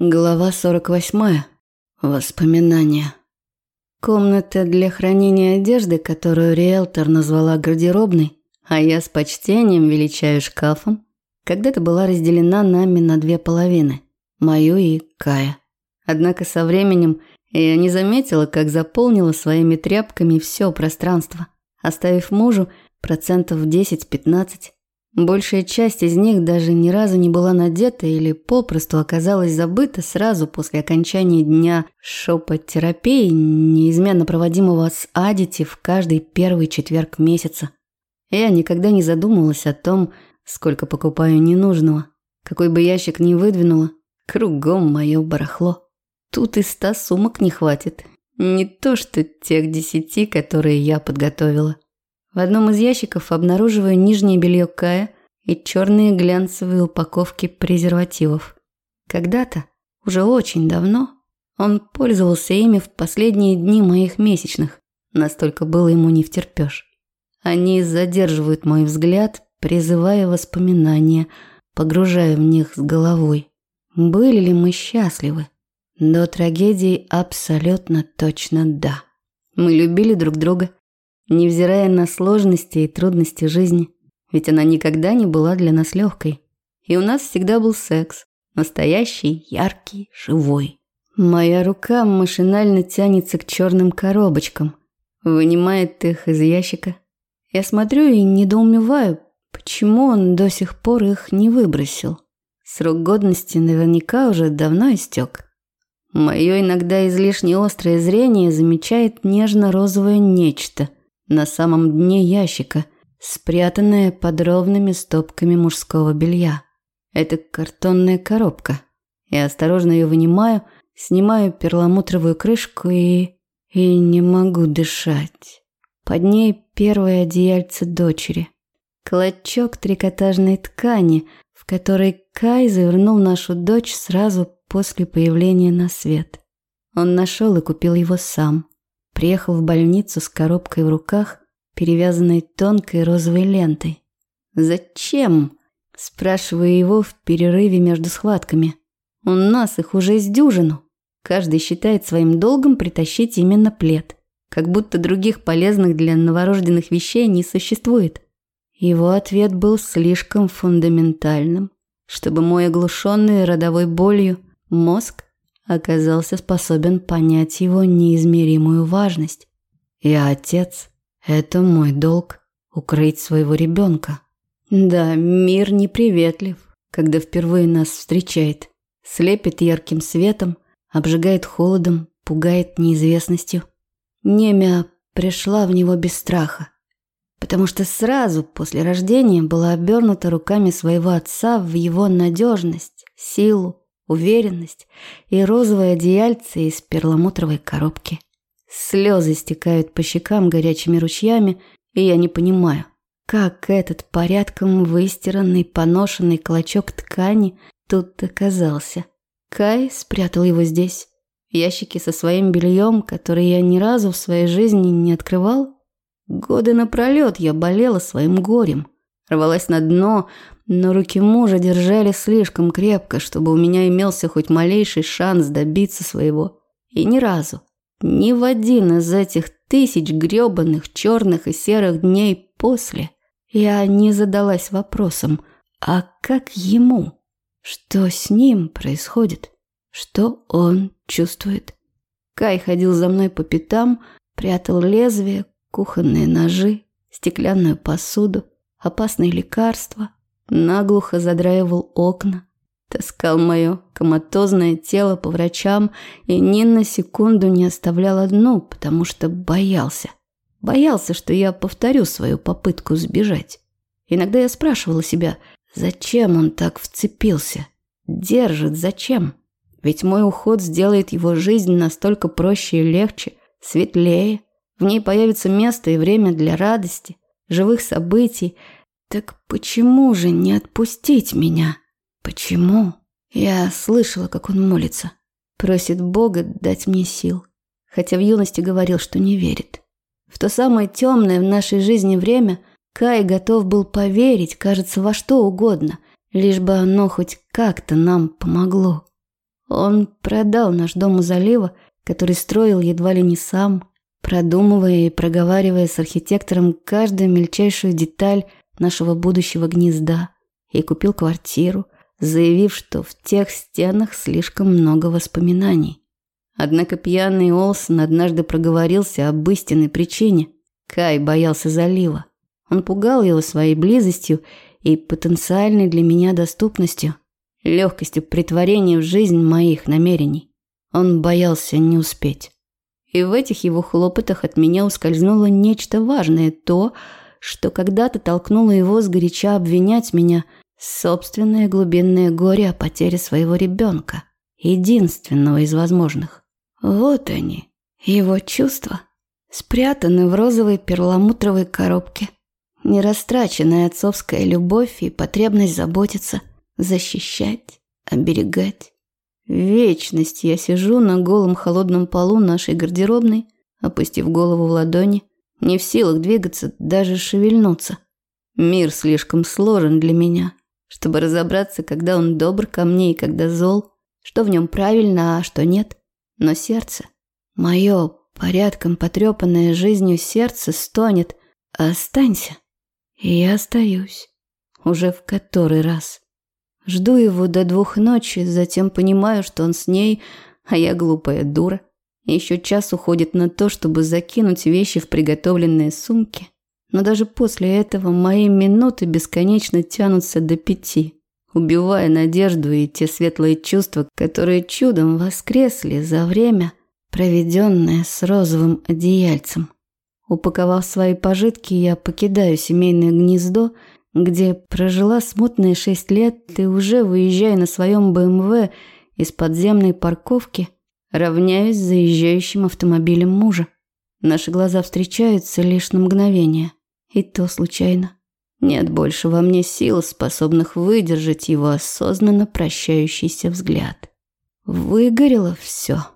Глава 48. Воспоминания. Комната для хранения одежды, которую риэлтор назвала гардеробной, а я с почтением величаю шкафом, когда-то была разделена нами на две половины – мою и Кая. Однако со временем я не заметила, как заполнила своими тряпками все пространство, оставив мужу процентов 10-15 Большая часть из них даже ни разу не была надета или попросту оказалась забыта сразу после окончания дня шепот-терапии, неизменно проводимого с Адити в каждый первый четверг месяца. Я никогда не задумывалась о том, сколько покупаю ненужного. Какой бы ящик ни выдвинула, кругом мое барахло. Тут и ста сумок не хватит. Не то что тех десяти, которые я подготовила. В одном из ящиков обнаруживаю нижнее белье Кая и черные глянцевые упаковки презервативов. Когда-то, уже очень давно, он пользовался ими в последние дни моих месячных. Настолько было ему не втерпёшь. Они задерживают мой взгляд, призывая воспоминания, погружая в них с головой. Были ли мы счастливы? До трагедии абсолютно точно да. Мы любили друг друга, невзирая на сложности и трудности жизни. Ведь она никогда не была для нас легкой. И у нас всегда был секс. Настоящий, яркий, живой. Моя рука машинально тянется к черным коробочкам. Вынимает их из ящика. Я смотрю и недоумеваю, почему он до сих пор их не выбросил. Срок годности наверняка уже давно истек. Мое иногда излишне острое зрение замечает нежно-розовое нечто – на самом дне ящика, спрятанная под ровными стопками мужского белья. Это картонная коробка. Я осторожно ее вынимаю, снимаю перламутровую крышку и... и не могу дышать. Под ней первое одеяльце дочери. Клочок трикотажной ткани, в которой Кай завернул нашу дочь сразу после появления на свет. Он нашел и купил его сам. Приехал в больницу с коробкой в руках, перевязанной тонкой розовой лентой. «Зачем?» – спрашиваю его в перерыве между схватками. «У нас их уже с дюжину. Каждый считает своим долгом притащить именно плед. Как будто других полезных для новорожденных вещей не существует». Его ответ был слишком фундаментальным, чтобы мой оглушенный родовой болью мозг оказался способен понять его неизмеримую важность. Я отец. Это мой долг – укрыть своего ребенка. Да, мир неприветлив, когда впервые нас встречает. Слепит ярким светом, обжигает холодом, пугает неизвестностью. Немя пришла в него без страха, потому что сразу после рождения была обернута руками своего отца в его надежность, силу, уверенность и розовое одеяльце из перламутровой коробки. Слезы стекают по щекам горячими ручьями, и я не понимаю, как этот порядком выстиранный, поношенный клочок ткани тут оказался. Кай спрятал его здесь. Ящики со своим бельем, которые я ни разу в своей жизни не открывал. Годы напролет я болела своим горем, рвалась на дно, но руки мужа держали слишком крепко, чтобы у меня имелся хоть малейший шанс добиться своего. И ни разу, ни в один из этих тысяч грёбаных черных и серых дней после я не задалась вопросом, а как ему? Что с ним происходит? Что он чувствует? Кай ходил за мной по пятам, прятал лезвие, кухонные ножи, стеклянную посуду, опасные лекарства – наглухо задраивал окна, таскал мое коматозное тело по врачам и ни на секунду не оставлял одну, потому что боялся. Боялся, что я повторю свою попытку сбежать. Иногда я спрашивала себя, зачем он так вцепился? Держит зачем? Ведь мой уход сделает его жизнь настолько проще и легче, светлее. В ней появится место и время для радости, живых событий, так почему же не отпустить меня? Почему? Я слышала, как он молится. Просит Бога дать мне сил. Хотя в юности говорил, что не верит. В то самое темное в нашей жизни время Кай готов был поверить, кажется, во что угодно, лишь бы оно хоть как-то нам помогло. Он продал наш дом у залива, который строил едва ли не сам, продумывая и проговаривая с архитектором каждую мельчайшую деталь нашего будущего гнезда, и купил квартиру, заявив, что в тех стенах слишком много воспоминаний. Однако пьяный Олсон однажды проговорился об истинной причине. Кай боялся залива. Он пугал его своей близостью и потенциальной для меня доступностью, легкостью притворения в жизнь моих намерений. Он боялся не успеть. И в этих его хлопотах от меня ускользнуло нечто важное, то, что когда-то толкнуло его сгоряча обвинять меня, собственное глубинное горе о потере своего ребенка, единственного из возможных. Вот они, его чувства, спрятаны в розовой перламутровой коробке. Нерастраченная отцовская любовь и потребность заботиться, защищать, оберегать. Вечность я сижу на голом холодном полу нашей гардеробной, опустив голову в ладони, не в силах двигаться, даже шевельнуться. Мир слишком сложен для меня, чтобы разобраться, когда он добр ко мне и когда зол, что в нем правильно, а что нет. Но сердце, мое порядком потрепанное жизнью сердце стонет «Останься». И я остаюсь. Уже в который раз. Жду его до двух ночи, затем понимаю, что он с ней, а я глупая дура. Еще час уходит на то, чтобы закинуть вещи в приготовленные сумки. Но даже после этого мои минуты бесконечно тянутся до пяти, убивая надежду и те светлые чувства, которые чудом воскресли за время, проведенное с розовым одеяльцем. Упаковав свои пожитки, я покидаю семейное гнездо, где прожила смутные шесть лет и уже выезжая на своем БМВ из подземной парковки – Равняюсь заезжающим автомобилем мужа. Наши глаза встречаются лишь на мгновение. И то случайно. Нет больше во мне сил, способных выдержать его осознанно прощающийся взгляд. Выгорело все.